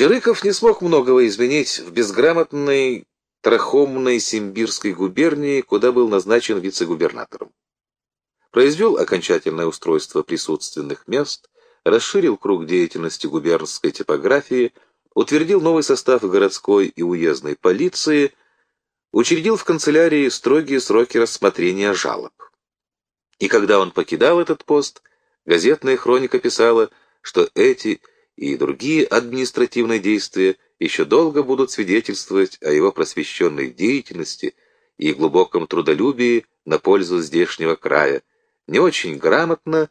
Чарыков не смог многого изменить в безграмотной Трахомной Симбирской губернии, куда был назначен вице-губернатором. Произвел окончательное устройство присутственных мест, расширил круг деятельности губернской типографии, утвердил новый состав городской и уездной полиции, учредил в канцелярии строгие сроки рассмотрения жалоб. И когда он покидал этот пост, газетная хроника писала, что эти и другие административные действия еще долго будут свидетельствовать о его просвещенной деятельности и глубоком трудолюбии на пользу здешнего края, не очень грамотно,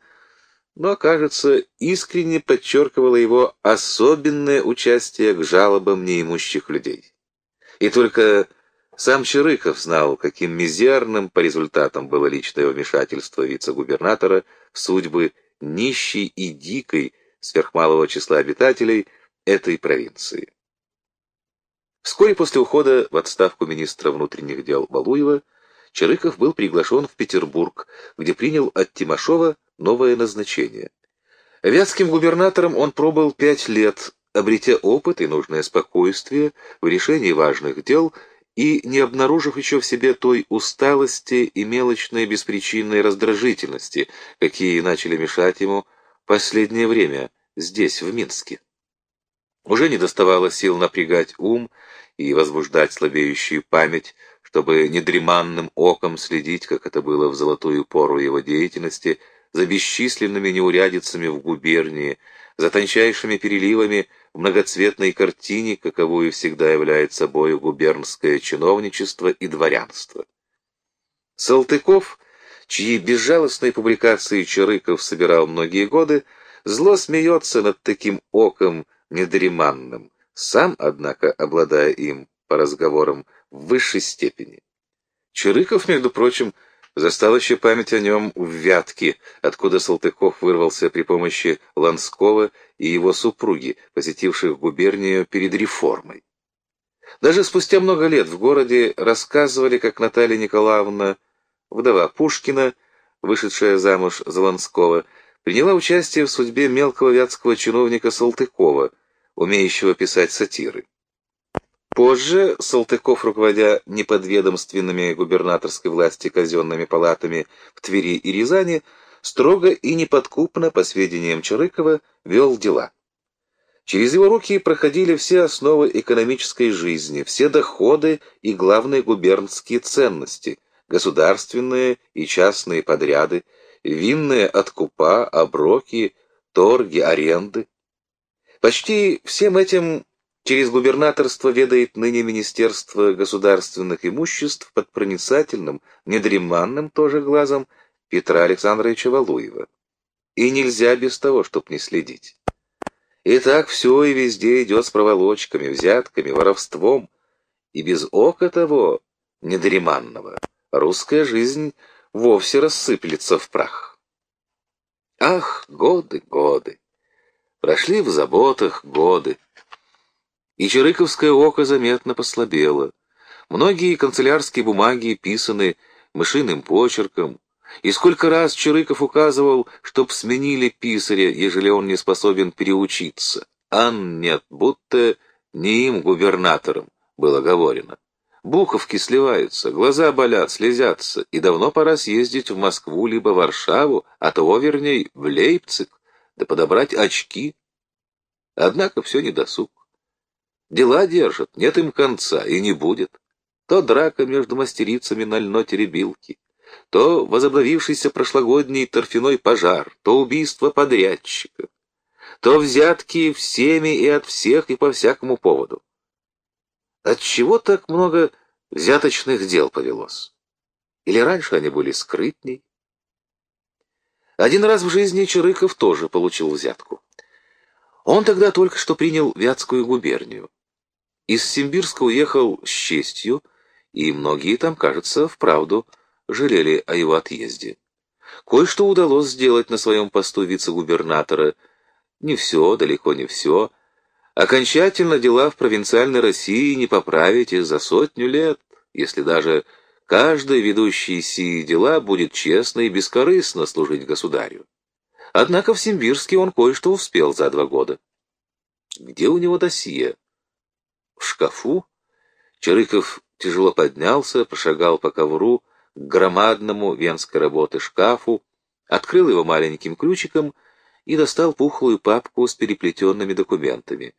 но, кажется, искренне подчеркивало его особенное участие к жалобам неимущих людей. И только сам Чирыков знал, каким мизерным по результатам было личное вмешательство вице-губернатора в судьбы нищей и дикой сверхмалого числа обитателей этой провинции. Вскоре после ухода в отставку министра внутренних дел Балуева Чарыков был приглашен в Петербург, где принял от Тимошова новое назначение. Вятским губернатором он пробыл пять лет, обретя опыт и нужное спокойствие в решении важных дел и не обнаружив еще в себе той усталости и мелочной беспричинной раздражительности, какие начали мешать ему последнее время здесь, в Минске. Уже не доставало сил напрягать ум и возбуждать слабеющую память, чтобы недреманным оком следить, как это было в золотую пору его деятельности, за бесчисленными неурядицами в губернии, за тончайшими переливами в многоцветной картине, каковую всегда является собой губернское чиновничество и дворянство. Салтыков, чьи безжалостные публикации Чарыков собирал многие годы, зло смеется над таким оком недреманным, сам, однако, обладая им по разговорам в высшей степени. Чирыков, между прочим, застал еще память о нем в Вятке, откуда Салтыков вырвался при помощи Ланского и его супруги, посетивших губернию перед реформой. Даже спустя много лет в городе рассказывали, как Наталья Николаевна, вдова Пушкина, вышедшая замуж за Ланского, приняла участие в судьбе мелкого вятского чиновника Салтыкова, умеющего писать сатиры. Позже Салтыков, руководя неподведомственными губернаторской власти казенными палатами в Твери и Рязани, строго и неподкупно, по сведениям Чарыкова, вел дела. Через его руки проходили все основы экономической жизни, все доходы и главные губернские ценности, государственные и частные подряды, винные откупа, оброки, торги, аренды. Почти всем этим через губернаторство ведает ныне Министерство государственных имуществ под проницательным, недреманным тоже глазом Петра Александровича Валуева. И нельзя без того, чтоб не следить. И так все и везде идет с проволочками, взятками, воровством, и без ока того недреманного русская жизнь вовсе рассыплется в прах. Ах, годы, годы! Прошли в заботах годы. И Чирыковское око заметно послабело. Многие канцелярские бумаги писаны мышиным почерком, и сколько раз Чирыков указывал, чтоб сменили писаря, ежели он не способен переучиться. А нет, будто не им губернатором было говорено. Буховки сливаются, глаза болят, слезятся, и давно пора съездить в Москву либо Варшаву, а того, вернее, в Лейпциг, да подобрать очки. Однако все недосуг. Дела держат, нет им конца, и не будет. То драка между мастерицами на льно-теребилки, то возобновившийся прошлогодний торфяной пожар, то убийство подрядчика, то взятки всеми и от всех и по всякому поводу. Отчего так много взяточных дел повелось? Или раньше они были скрытней? Один раз в жизни Чарыков тоже получил взятку. Он тогда только что принял Вятскую губернию. Из Симбирска уехал с честью, и многие там, кажется, вправду жалели о его отъезде. Кое-что удалось сделать на своем посту вице-губернатора. Не все, далеко не все, Окончательно дела в провинциальной России не поправить их за сотню лет, если даже каждый ведущий сии дела будет честно и бескорыстно служить государю. Однако в Симбирске он кое-что успел за два года. Где у него досье? В шкафу? Чарыков тяжело поднялся, прошагал по ковру к громадному венской работы шкафу, открыл его маленьким ключиком и достал пухлую папку с переплетенными документами.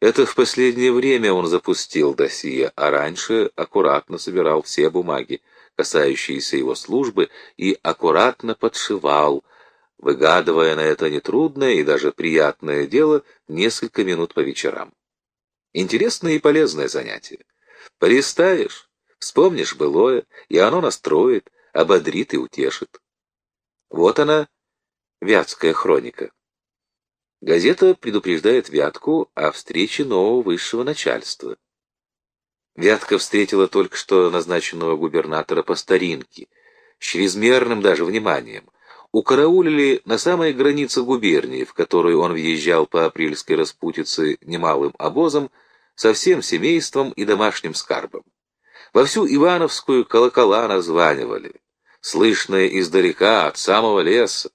Это в последнее время он запустил досье, а раньше аккуратно собирал все бумаги, касающиеся его службы, и аккуратно подшивал, выгадывая на это нетрудное и даже приятное дело несколько минут по вечерам. Интересное и полезное занятие. Полистаешь, вспомнишь былое, и оно настроит, ободрит и утешит. Вот она, Вятская хроника. Газета предупреждает Вятку о встрече нового высшего начальства. Вятка встретила только что назначенного губернатора по старинке, с чрезмерным даже вниманием. Укараулили на самой границе губернии, в которую он въезжал по апрельской распутице немалым обозом, со всем семейством и домашним скарбом. Во всю Ивановскую колокола названивали, слышное издалека, от самого леса.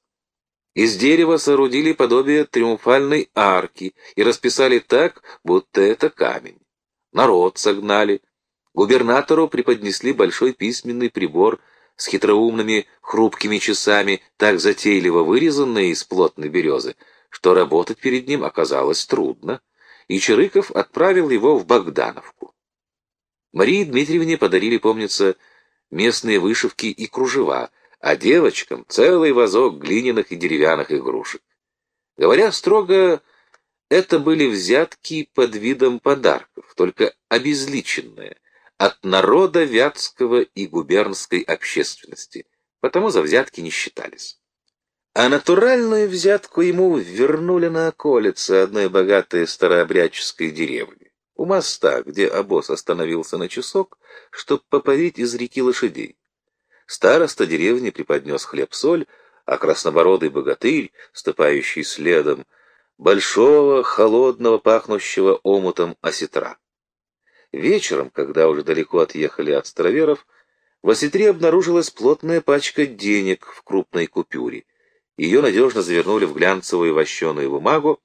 Из дерева соорудили подобие триумфальной арки и расписали так, будто это камень. Народ согнали. Губернатору преподнесли большой письменный прибор с хитроумными хрупкими часами, так затейливо вырезанные из плотной березы, что работать перед ним оказалось трудно, и Чирыков отправил его в Богдановку. Марии Дмитриевне подарили, помнится, местные вышивки и кружева — а девочкам целый вазок глиняных и деревянных игрушек. Говоря строго, это были взятки под видом подарков, только обезличенные, от народа вятского и губернской общественности, потому за взятки не считались. А натуральную взятку ему вернули на околице одной богатой старообрядческой деревни, у моста, где обоз остановился на часок, чтобы попарить из реки лошадей. Староста деревни преподнес хлеб-соль, а краснобородый богатырь, ступающий следом, большого, холодного, пахнущего омутом осетра. Вечером, когда уже далеко отъехали от староверов, в осетре обнаружилась плотная пачка денег в крупной купюре. Ее надежно завернули в глянцевую вощеную бумагу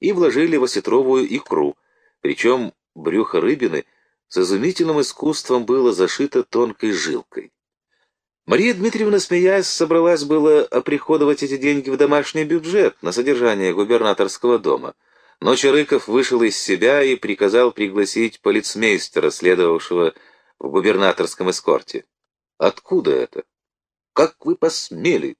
и вложили в осетровую икру, причем брюхо рыбины с изумительным искусством было зашито тонкой жилкой. Мария Дмитриевна, смеясь, собралась было оприходовать эти деньги в домашний бюджет на содержание губернаторского дома. Но Чарыков вышел из себя и приказал пригласить полицмейстера, следовавшего в губернаторском эскорте. «Откуда это?» «Как вы посмели?»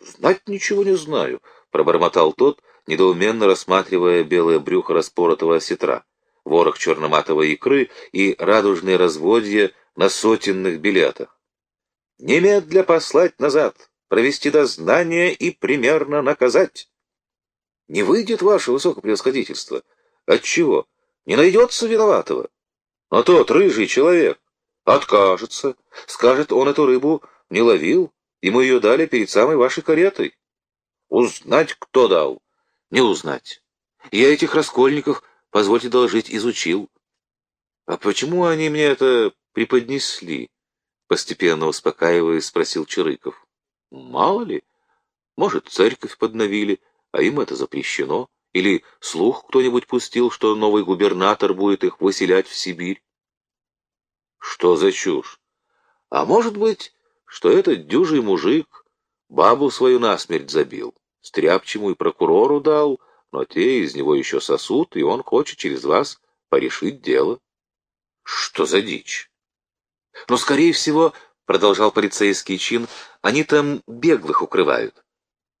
«Знать ничего не знаю», — пробормотал тот, недоуменно рассматривая белое брюхо распоротого осетра, ворох черноматовой икры и радужные разводья на сотенных билетах. Немедля послать назад, провести дознание и примерно наказать. Не выйдет ваше высокопревосходительство. Отчего? Не найдется виноватого. А тот рыжий человек откажется, скажет, он эту рыбу не ловил, ему ее дали перед самой вашей каретой. Узнать, кто дал? Не узнать. Я этих раскольников, позвольте доложить, изучил. А почему они мне это преподнесли? Постепенно успокаиваясь, спросил Чирыков. Мало ли, может, церковь подновили, а им это запрещено. Или слух кто-нибудь пустил, что новый губернатор будет их выселять в Сибирь. Что за чушь? А может быть, что этот дюжий мужик бабу свою насмерть забил, стряпчему и прокурору дал, но те из него еще сосут, и он хочет через вас порешить дело. Что за дичь? Но, скорее всего, — продолжал полицейский чин, — они там беглых укрывают.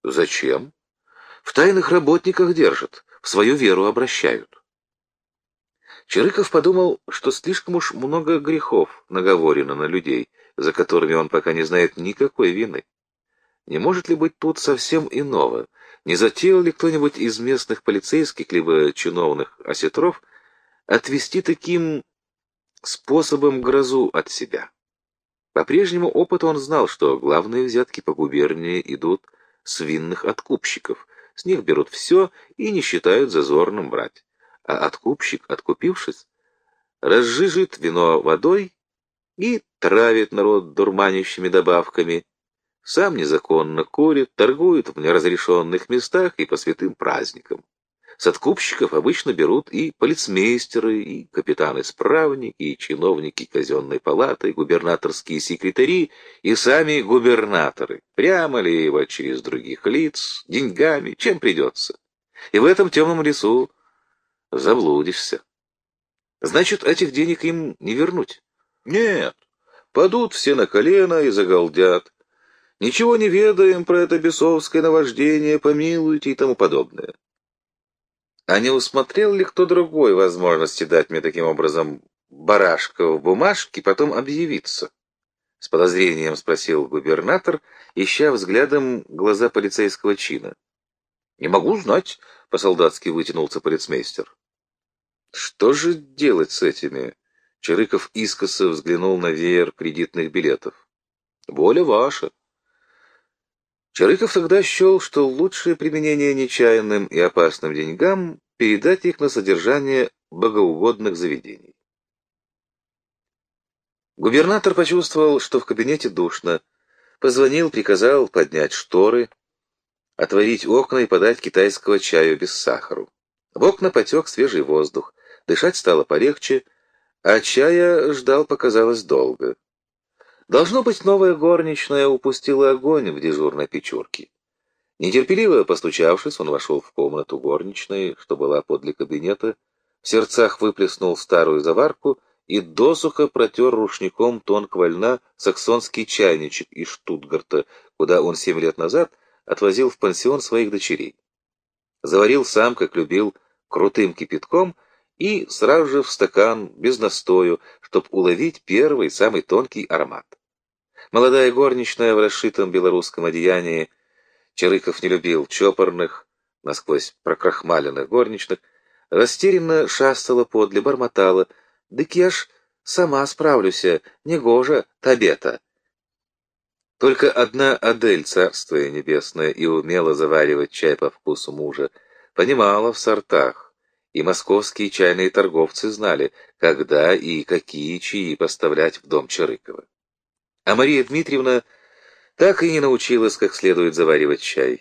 Зачем? В тайных работниках держат, в свою веру обращают. Чирыков подумал, что слишком уж много грехов наговорено на людей, за которыми он пока не знает никакой вины. Не может ли быть тут совсем иного? Не затеял ли кто-нибудь из местных полицейских либо чиновных осетров отвести таким способом грозу от себя. По прежнему опыту он знал, что главные взятки по губернии идут с винных откупщиков. С них берут все и не считают зазорным брать. А откупщик, откупившись, разжижит вино водой и травит народ дурманящими добавками. Сам незаконно курит, торгует в неразрешенных местах и по святым праздникам. С откупщиков обычно берут и полицмейстеры, и капитаны-справники, и чиновники казенной палаты, и губернаторские секретари, и сами губернаторы. Прямо ли его через других лиц, деньгами, чем придется. И в этом темном лесу заблудишься. Значит, этих денег им не вернуть? Нет. Падут все на колено и загалдят. Ничего не ведаем про это бесовское наваждение, помилуйте и тому подобное. А не усмотрел ли кто другой возможности дать мне таким образом барашка в бумажке, потом объявиться? С подозрением спросил губернатор, ища взглядом глаза полицейского чина. «Не могу знать», — по-солдатски вытянулся полицмейстер. «Что же делать с этими?» Чарыков искоса взглянул на веер кредитных билетов. «Воля ваша». Чарыков тогда счел, что лучшее применение нечаянным и опасным деньгам — передать их на содержание богоугодных заведений. Губернатор почувствовал, что в кабинете душно, позвонил, приказал поднять шторы, отворить окна и подать китайского чаю без сахару. В окна потек свежий воздух, дышать стало полегче, а чая ждал показалось долго. Должно быть, новая горничная упустила огонь в дежурной печурке. Нетерпеливо постучавшись, он вошел в комнату горничной, что была подле кабинета, в сердцах выплеснул старую заварку и досуха протер рушником тонкого льна саксонский чайничек из Штутгарта, куда он семь лет назад отвозил в пансион своих дочерей. Заварил сам, как любил, крутым кипятком и сразу же в стакан, без настою, чтоб уловить первый, самый тонкий аромат. Молодая горничная в расшитом белорусском одеянии, Чарыков не любил чопорных, насквозь прокрахмаленных горничных, растерянно шастала подле, бормотала. «Дык я ж сама справлюся, негоже табета». Только одна Адель, царствие небесное, и умела заваривать чай по вкусу мужа, понимала в сортах, и московские чайные торговцы знали, когда и какие чаи поставлять в дом Чарыкова. А Мария Дмитриевна так и не научилась как следует заваривать чай.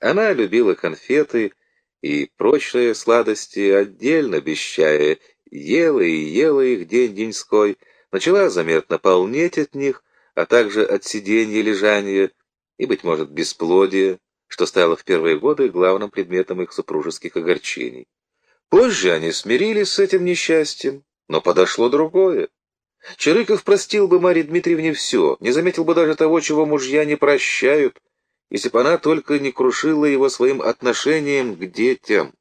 Она любила конфеты и прочие сладости отдельно, без чая, ела и ела их день-деньской, начала заметно полнеть от них, а также от сиденья, лежания и, быть может, бесплодия, что стало в первые годы главным предметом их супружеских огорчений. Позже они смирились с этим несчастьем, но подошло другое. Чарыков простил бы Марье Дмитриевне все, не заметил бы даже того, чего мужья не прощают, если бы она только не крушила его своим отношением к детям.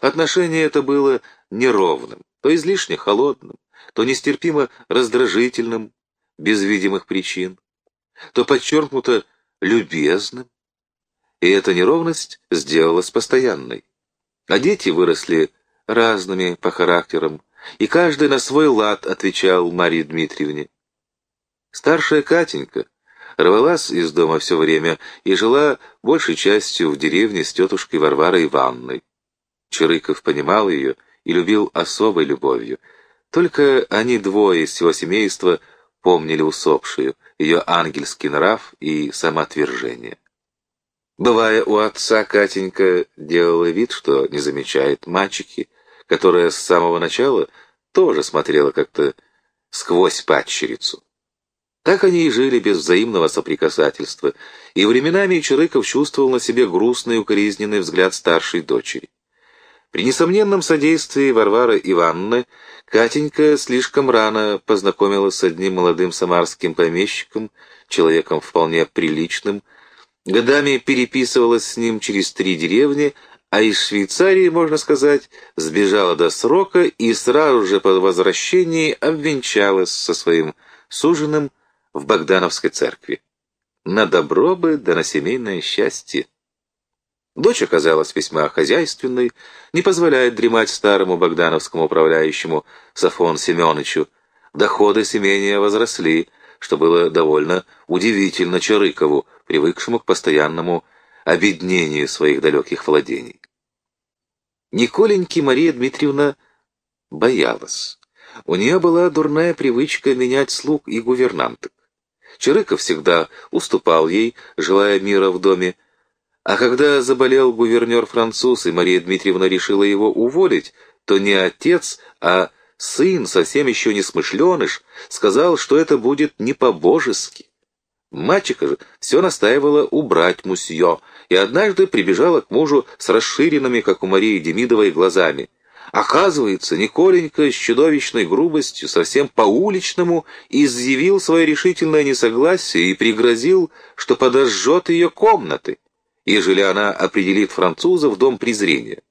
Отношение это было неровным, то излишне холодным, то нестерпимо раздражительным, без видимых причин, то подчеркнуто любезным, и эта неровность сделалась постоянной. А дети выросли разными по характерам, и каждый на свой лад отвечал Марии Дмитриевне. Старшая Катенька рвалась из дома все время и жила большей частью в деревне с тетушкой Варварой Ивановной. Чирыков понимал ее и любил особой любовью. Только они двое из всего семейства помнили усопшую, ее ангельский нрав и самоотвержение. Бывая у отца, Катенька делала вид, что не замечает мальчики, которая с самого начала тоже смотрела как-то сквозь падчерицу. Так они и жили без взаимного соприкасательства, и временами Чарыков чувствовал на себе грустный укоризненный взгляд старшей дочери. При несомненном содействии Варвары Ивановны Катенька слишком рано познакомилась с одним молодым самарским помещиком, человеком вполне приличным, годами переписывалась с ним через три деревни, а из Швейцарии, можно сказать, сбежала до срока и сразу же по возвращении обвенчалась со своим суженым в Богдановской церкви. На добро бы да на семейное счастье. Дочь оказалась весьма хозяйственной, не позволяет дремать старому богдановскому управляющему Сафон Семеновичу. Доходы семения возросли, что было довольно удивительно Чарыкову, привыкшему к постоянному обеднению своих далеких владений. Николеньки Мария Дмитриевна боялась. У нее была дурная привычка менять слуг и гувернанток. Чирыков всегда уступал ей, желая мира в доме, А когда заболел гувернер-француз, и Мария Дмитриевна решила его уволить, то не отец, а сын, совсем еще не смышленыш, сказал, что это будет не по-божески. Мачеха же все настаивала убрать мусье, и однажды прибежала к мужу с расширенными, как у Марии Демидовой, глазами. Оказывается, Николенька с чудовищной грубостью, совсем по-уличному, изъявил свое решительное несогласие и пригрозил, что подожжет ее комнаты, ежели она определит француза в дом презрения.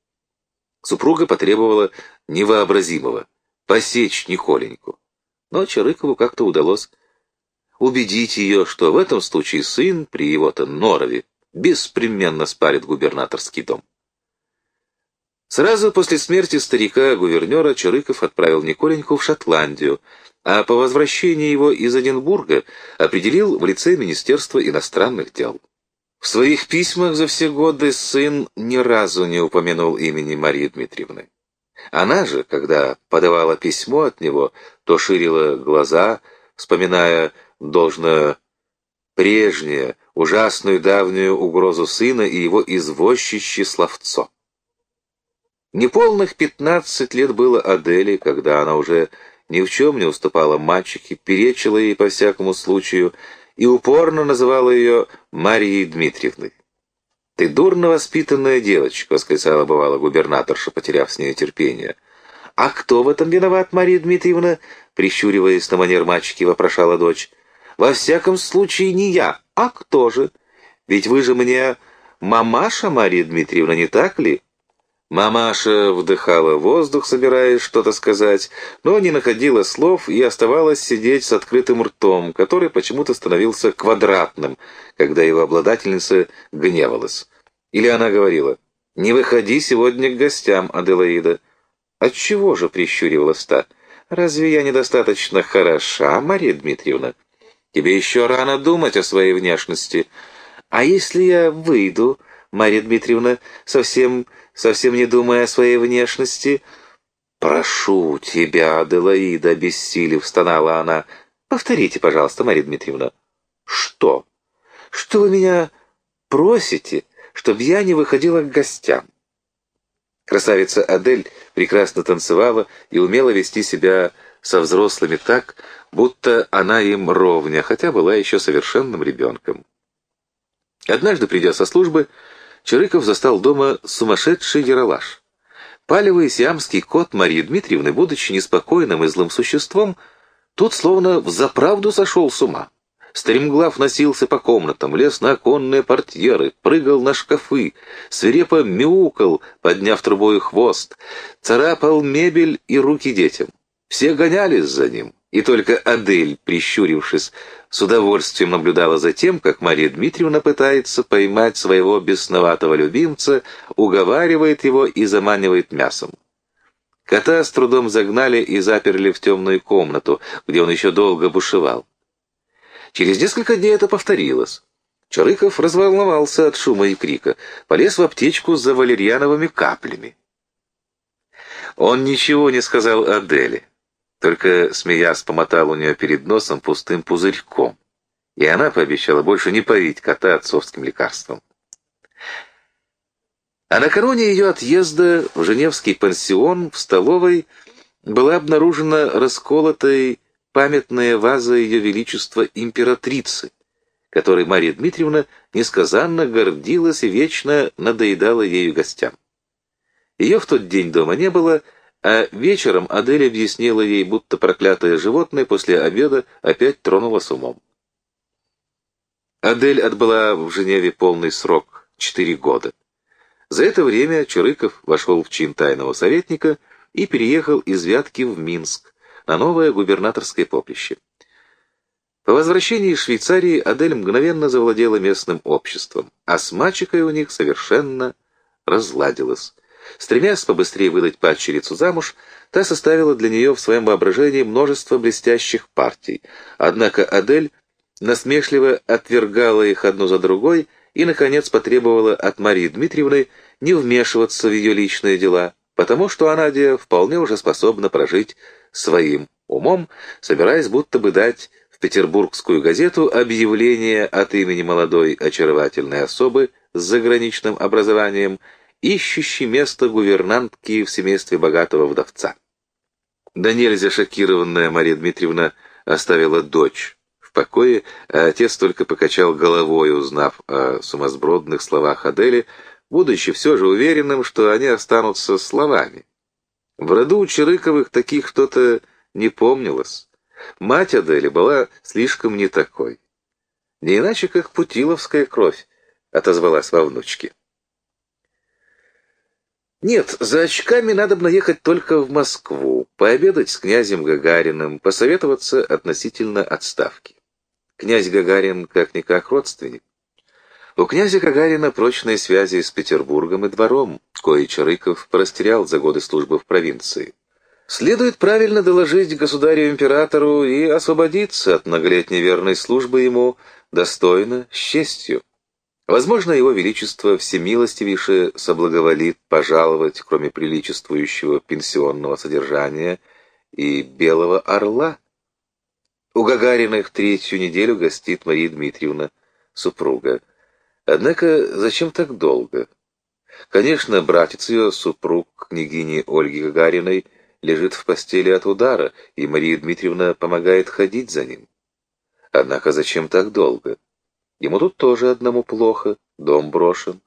Супруга потребовала невообразимого — посечь Николеньку. Но Чарыкову как-то удалось убедить ее, что в этом случае сын при его-то норове беспременно спалит губернаторский дом. Сразу после смерти старика-гувернера Чарыков отправил Николеньку в Шотландию, а по возвращении его из Эдинбурга определил в лице Министерства иностранных дел. В своих письмах за все годы сын ни разу не упомянул имени Марии Дмитриевны. Она же, когда подавала письмо от него, то ширила глаза, вспоминая должно прежнее, ужасную давнюю угрозу сына и его извозчище словцо. Неполных пятнадцать лет было Аделе, когда она уже ни в чем не уступала мальчике, перечила ей по всякому случаю и упорно называла ее Марией Дмитриевной. «Ты дурно воспитанная девочка», — восклицала бывала губернаторша, потеряв с ней терпение. «А кто в этом виноват, Мария Дмитриевна?» — прищуриваясь на манер мальчики, вопрошала дочь. «Во всяком случае, не я. А кто же? Ведь вы же мне мамаша, Мария Дмитриевна, не так ли?» Мамаша вдыхала воздух, собираясь что-то сказать, но не находила слов и оставалась сидеть с открытым ртом, который почему-то становился квадратным, когда его обладательница гневалась. Или она говорила, «Не выходи сегодня к гостям, Аделаида». «Отчего же?» — прищуривалась та. «Разве я недостаточно хороша, Мария Дмитриевна? Тебе еще рано думать о своей внешности. А если я выйду, Мария Дмитриевна, совсем совсем не думая о своей внешности. «Прошу тебя, Аделаида», — бессилев стонала она. «Повторите, пожалуйста, Мария Дмитриевна». «Что? Что вы меня просите, чтобы я не выходила к гостям?» Красавица Адель прекрасно танцевала и умела вести себя со взрослыми так, будто она им ровня, хотя была еще совершенным ребенком. Однажды, придя со службы, Чарыков застал дома сумасшедший яролаж. Палевый сиамский кот Марии Дмитриевны, будучи неспокойным и злым существом, тут словно взаправду сошел с ума. Стремглав носился по комнатам, лез на оконные портьеры, прыгал на шкафы, свирепо мяукал, подняв трубой хвост, царапал мебель и руки детям. Все гонялись за ним, и только Адель, прищурившись, с удовольствием наблюдала за тем, как Мария Дмитриевна пытается поймать своего бесноватого любимца, уговаривает его и заманивает мясом. Кота с трудом загнали и заперли в темную комнату, где он еще долго бушевал. Через несколько дней это повторилось. Чарыков разволновался от шума и крика, полез в аптечку за валерьяновыми каплями. Он ничего не сказал Аделе. Только, смеясь, помотал у нее перед носом пустым пузырьком. И она пообещала больше не поить кота отцовским лекарством. А накануне ее отъезда в Женевский пансион в столовой была обнаружена расколотой памятная ваза ее величества императрицы, которой Мария Дмитриевна несказанно гордилась и вечно надоедала ею гостям. Ее в тот день дома не было, а вечером Адель объяснила ей, будто проклятое животное после обеда опять тронуло с умом. Адель отбыла в Женеве полный срок — четыре года. За это время Чурыков вошел в чин тайного советника и переехал из Вятки в Минск на новое губернаторское поприще. По возвращении из Швейцарии Адель мгновенно завладела местным обществом, а с мачехой у них совершенно разладилась. Стремясь побыстрее выдать падчерицу замуж, та составила для нее в своем воображении множество блестящих партий. Однако Адель насмешливо отвергала их одну за другой и, наконец, потребовала от Марии Дмитриевны не вмешиваться в ее личные дела, потому что Анадия вполне уже способна прожить своим умом, собираясь будто бы дать в петербургскую газету объявление от имени молодой очаровательной особы с заграничным образованием, ищущей место гувернантки в семействе богатого вдовца. Да нельзя шокированная Мария Дмитриевна оставила дочь в покое, а отец только покачал головой, узнав о сумасбродных словах Адели, будучи все же уверенным, что они останутся словами. В роду у Чирыковых таких что-то не помнилось. Мать Адели была слишком не такой. Не иначе, как путиловская кровь, отозвалась во внучке. Нет, за очками надо бы наехать только в Москву, пообедать с князем Гагариным, посоветоваться относительно отставки. Князь Гагарин как-никак родственник. У князя Гагарина прочные связи с Петербургом и двором, кое Чарыков порастерял за годы службы в провинции. Следует правильно доложить государю-императору и освободиться от многолетней верной службы ему достойно, с честью. Возможно, его величество всемилостивейше соблаговолит пожаловать, кроме приличествующего пенсионного содержания, и белого орла. У Гагариных третью неделю гостит Мария Дмитриевна, супруга. Однако зачем так долго? Конечно, братец ее, супруг княгини Ольги Гагариной, лежит в постели от удара, и Мария Дмитриевна помогает ходить за ним. Однако зачем так долго? Ему тут тоже одному плохо, дом брошен.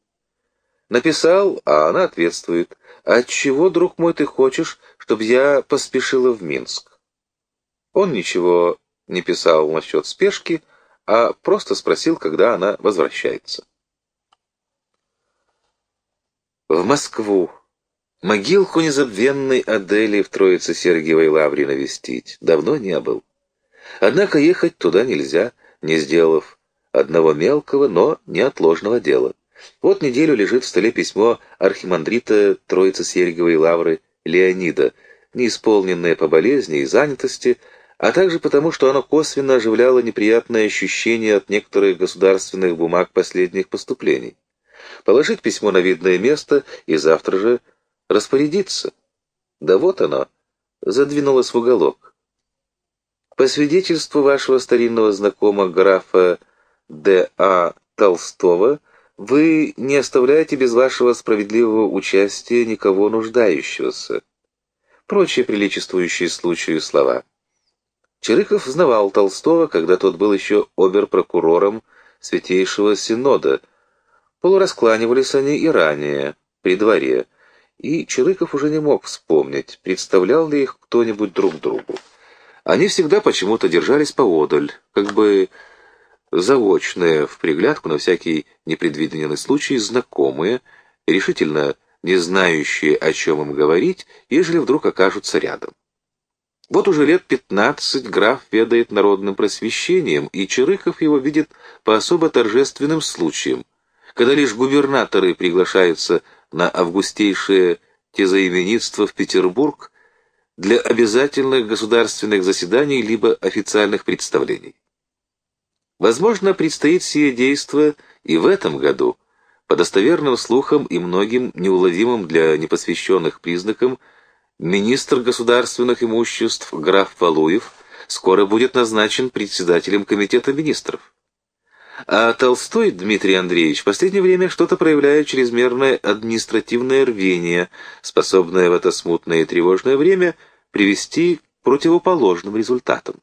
Написал, а она ответствует. «Отчего, друг мой, ты хочешь, чтобы я поспешила в Минск?» Он ничего не писал насчет спешки, а просто спросил, когда она возвращается. В Москву. Могилку незабвенной Адели в Троице-Сергиевой лавре навестить. Давно не был. Однако ехать туда нельзя, не сделав одного мелкого, но неотложного дела. Вот неделю лежит в столе письмо архимандрита Троицы-Сергиевой лавры Леонида, неисполненное по болезни и занятости, а также потому, что оно косвенно оживляло неприятное ощущение от некоторых государственных бумаг последних поступлений. Положить письмо на видное место и завтра же распорядиться. Да вот оно, задвинулось в уголок. По свидетельству вашего старинного знакомого графа Д. А. Толстого, вы не оставляете без вашего справедливого участия никого нуждающегося. Прочие приличествующие случаю слова. Чирыков знавал Толстого, когда тот был еще обер-прокурором Святейшего Синода. Полураскланивались они и ранее, при дворе, и Чирыков уже не мог вспомнить, представлял ли их кто-нибудь друг другу. Они всегда почему-то держались поодаль, как бы заочные, в приглядку на всякий непредвиденный случай, знакомые, решительно не знающие, о чем им говорить, ежели вдруг окажутся рядом. Вот уже лет пятнадцать граф ведает народным просвещением, и Чирыков его видит по особо торжественным случаям, когда лишь губернаторы приглашаются на августейшее тезаименитство в Петербург для обязательных государственных заседаний либо официальных представлений. Возможно, предстоит сие действо и в этом году, по достоверным слухам и многим неуловимым для непосвященных признакам, министр государственных имуществ граф Валуев скоро будет назначен председателем комитета министров. А Толстой Дмитрий Андреевич в последнее время что-то проявляет чрезмерное административное рвение, способное в это смутное и тревожное время привести к противоположным результатам.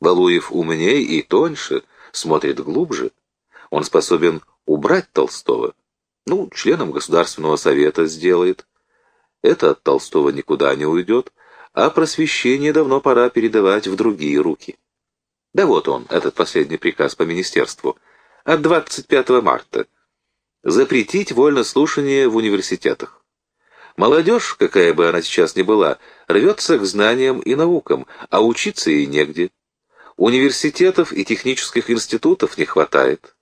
Балуев умнее и тоньше, смотрит глубже. Он способен убрать Толстого. Ну, членом Государственного совета сделает. Это от Толстого никуда не уйдет, а просвещение давно пора передавать в другие руки. Да вот он, этот последний приказ по министерству, от 25 марта. Запретить вольнослушание в университетах. Молодежь, какая бы она сейчас ни была, рвется к знаниям и наукам, а учиться ей негде. Университетов и технических институтов не хватает.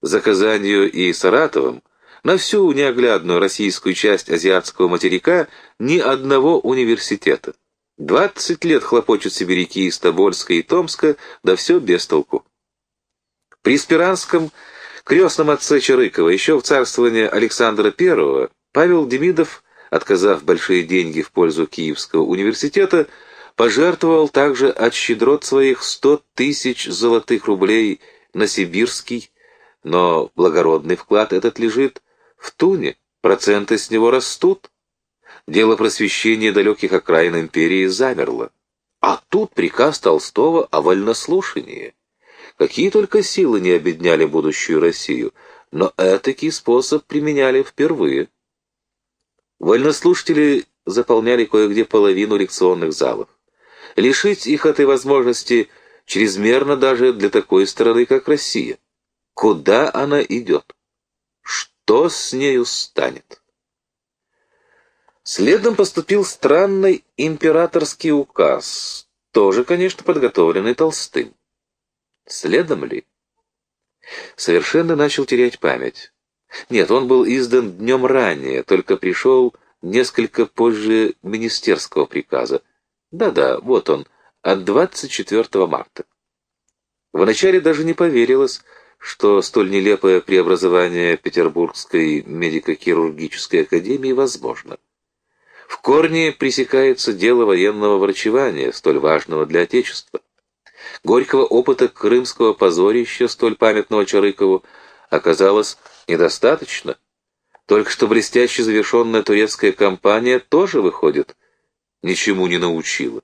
За Казанью и Саратовым на всю неоглядную российскую часть азиатского материка ни одного университета. Двадцать лет хлопочут сибиряки из Тобольска и Томска, да все без толку. При Спиранском крестном отце Чарыкова еще в царствовании Александра I Павел Демидов, отказав большие деньги в пользу Киевского университета, пожертвовал также от щедрот своих сто тысяч золотых рублей на сибирский, но благородный вклад этот лежит в Туне, проценты с него растут. Дело просвещения далеких окраин империи замерло. А тут приказ Толстого о вольнослушании. Какие только силы не обедняли будущую Россию, но этакий способ применяли впервые. Вольнослушатели заполняли кое-где половину лекционных залов. Лишить их этой возможности чрезмерно даже для такой страны, как Россия. Куда она идет? Что с нею станет? Следом поступил странный императорский указ, тоже, конечно, подготовленный Толстым. Следом ли? Совершенно начал терять память. Нет, он был издан днем ранее, только пришел несколько позже министерского приказа. Да-да, вот он, от 24 марта. Вначале даже не поверилось, что столь нелепое преобразование Петербургской медико-хирургической академии возможно. В корне пресекается дело военного врачевания, столь важного для Отечества. Горького опыта крымского позорища, столь памятного Чарыкову, оказалось недостаточно. Только что блестяще завершенная турецкая кампания тоже, выходит, ничему не научила.